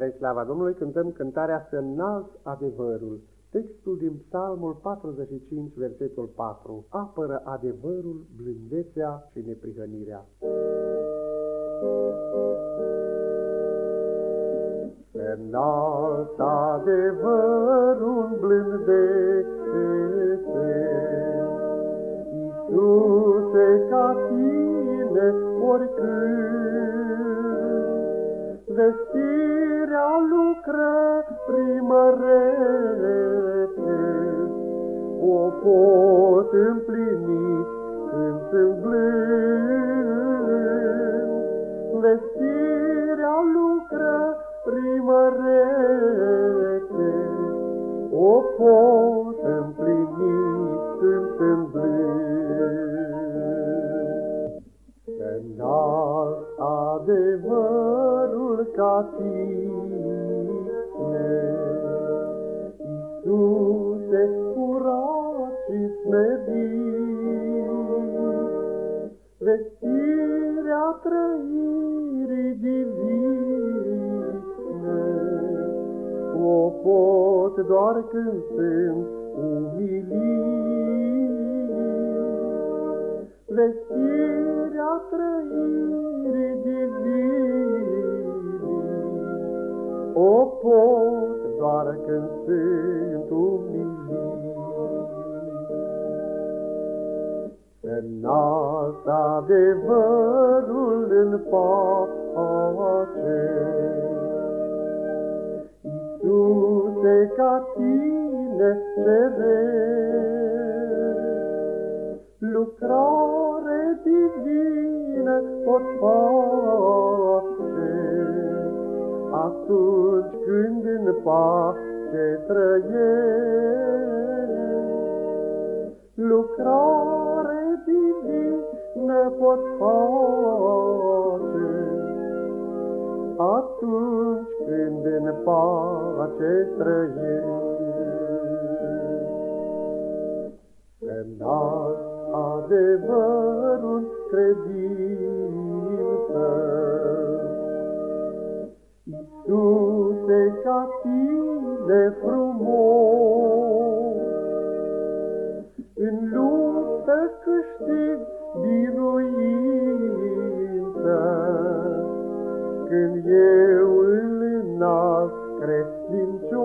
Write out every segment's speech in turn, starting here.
Spre slava Domnului cântăm cântarea Să înalți adevărul. Textul din Psalmul 45, versetul 4. Apără adevărul, blândețea și neprihănirea. Să înalți adevărul, blândețe, Iisuse ca tine oricând, vestirea lucrării mărete, o pot împlini când sunt blând. Vestirea lucrării mărete, o pot adevărul ca tine, Iisuse curat și smerit, vestirea trăirii divine, o pot doar când sunt umilit. Vestirea trăirii o pot doar când sunt umilit. Înalt adevărul în pace, Iisuse ca tine ceresc, atunci când în pace trăiesc. Lucrare divină pot face, atunci când în pace trăiesc. Înalt adevărul credință, Iisuse ca tine frumos, în luptă câștig biruință, când eu îl înalt credincios.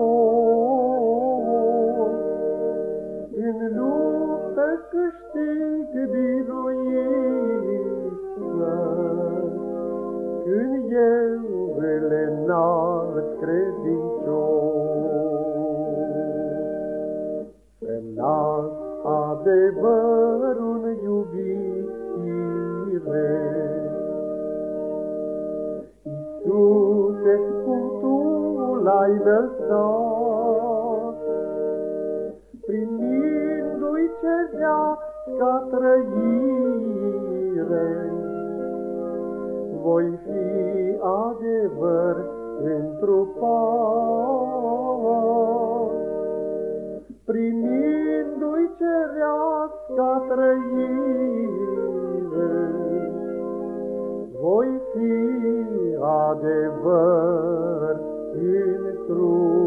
Eu îl înalt credincios. Înalt adevărul iubire, Iisuse, cum Tu l-ai lăsat, primindu-i cereasca trăire, voi fi adevăr întrupat. Primindu-i cereasca trăire, voi fi adevăr într